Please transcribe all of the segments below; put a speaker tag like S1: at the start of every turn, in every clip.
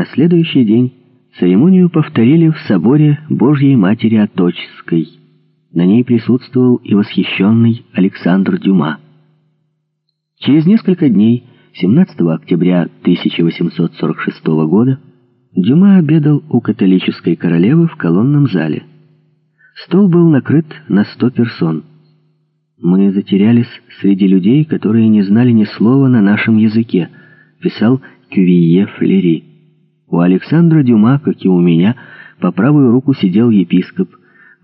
S1: На следующий день церемонию повторили в соборе Божьей Матери Оточеской. На ней присутствовал и восхищенный Александр Дюма. Через несколько дней, 17 октября 1846 года, Дюма обедал у католической королевы в колонном зале. Стол был накрыт на сто персон. «Мы затерялись среди людей, которые не знали ни слова на нашем языке», писал Кювие Флери. У Александра Дюма, как и у меня, по правую руку сидел епископ,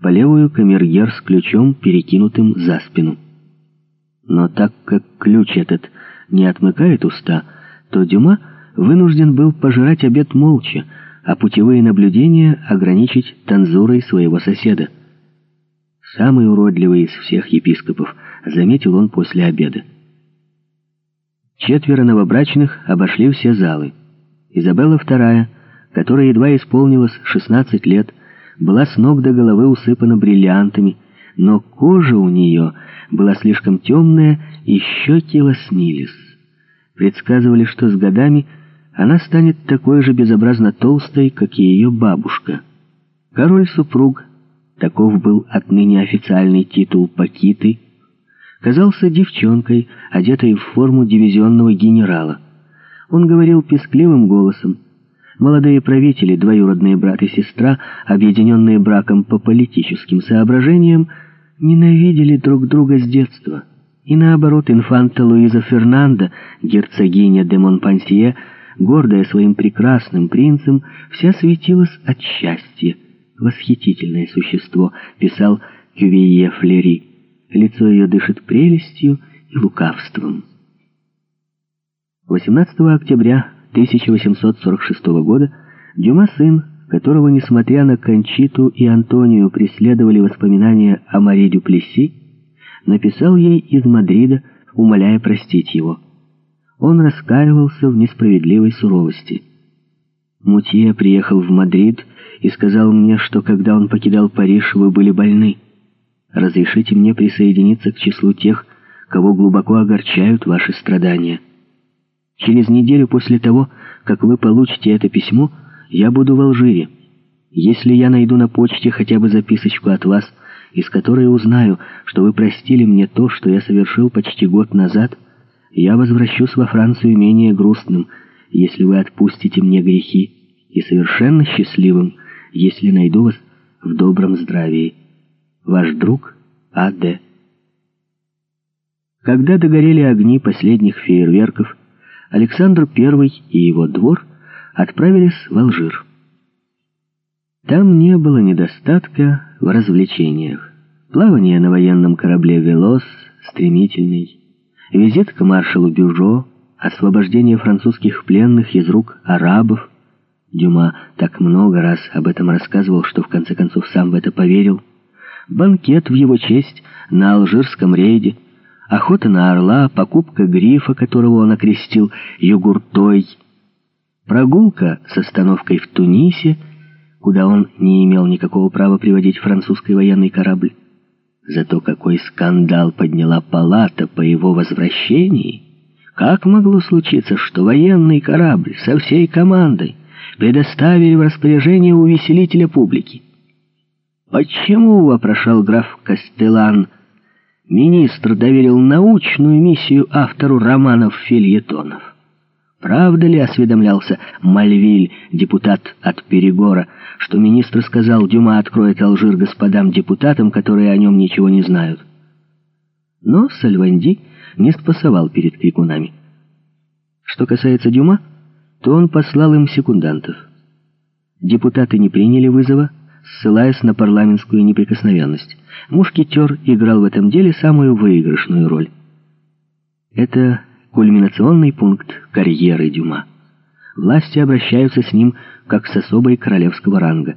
S1: по левую — камергер с ключом, перекинутым за спину. Но так как ключ этот не отмыкает уста, то Дюма вынужден был пожирать обед молча, а путевые наблюдения ограничить танзурой своего соседа. Самый уродливый из всех епископов, заметил он после обеда. Четверо новобрачных обошли все залы. Изабелла II, которая едва исполнилось 16 лет, была с ног до головы усыпана бриллиантами, но кожа у нее была слишком темная, и щеки лоснились. Предсказывали, что с годами она станет такой же безобразно толстой, как и ее бабушка. Король-супруг, таков был отныне официальный титул Пакиты, казался девчонкой, одетой в форму дивизионного генерала. Он говорил пескливым голосом. Молодые правители, двоюродные брат и сестра, объединенные браком по политическим соображениям, ненавидели друг друга с детства. И наоборот, инфанта Луиза Фернанда, герцогиня де Монпансье, гордая своим прекрасным принцем, вся светилась от счастья. «Восхитительное существо», — писал Кювие Флери. Лицо ее дышит прелестью и лукавством. 18 октября 1846 года Дюма сын, которого, несмотря на Кончиту и Антонию, преследовали воспоминания о Маре Дюплеси, написал ей из Мадрида, умоляя простить его. Он раскаивался в несправедливой суровости. Мутье приехал в Мадрид и сказал мне, что когда он покидал Париж, вы были больны. Разрешите мне присоединиться к числу тех, кого глубоко огорчают ваши страдания. Через неделю после того, как вы получите это письмо, я буду в Алжире. Если я найду на почте хотя бы записочку от вас, из которой узнаю, что вы простили мне то, что я совершил почти год назад, я возвращусь во Францию менее грустным, если вы отпустите мне грехи, и совершенно счастливым, если найду вас в добром здравии. Ваш друг А.Д. Когда догорели огни последних фейерверков, Александр I и его двор отправились в Алжир. Там не было недостатка в развлечениях. Плавание на военном корабле «Велос» стремительный, визит к маршалу Бюжо, освобождение французских пленных из рук арабов. Дюма так много раз об этом рассказывал, что в конце концов сам в это поверил. Банкет в его честь на алжирском рейде — охота на орла, покупка грифа, которого он окрестил югуртой, прогулка с остановкой в Тунисе, куда он не имел никакого права приводить французский военный корабль. Зато какой скандал подняла палата по его возвращении! Как могло случиться, что военный корабль со всей командой предоставили в распоряжение увеселителя публики? «Почему?» — вопрошал граф Кастелан — министр доверил научную миссию автору романов-фильетонов. Правда ли, осведомлялся Мальвиль, депутат от Перегора, что министр сказал, Дюма откроет Алжир господам-депутатам, которые о нем ничего не знают? Но Сальванди не спасовал перед крикунами. Что касается Дюма, то он послал им секундантов. Депутаты не приняли вызова, ссылаясь на парламентскую неприкосновенность. Мушкетер играл в этом деле самую выигрышную роль. Это кульминационный пункт карьеры Дюма. Власти обращаются с ним как с особой королевского ранга.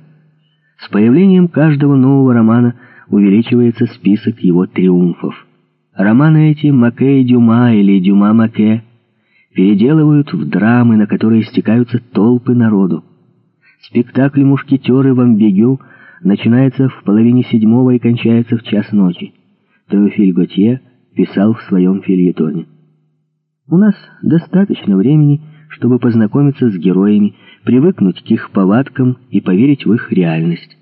S1: С появлением каждого нового романа увеличивается список его триумфов. Романы эти Маке и Дюма или Дюма Маке переделывают в драмы, на которые стекаются толпы народу. Спектакль «Мушкетеры» в Амбигю начинается в половине седьмого и кончается в час ночи. Теофиль Готье писал в своем фильетоне. У нас достаточно времени, чтобы познакомиться с героями, привыкнуть к их повадкам и поверить в их реальность.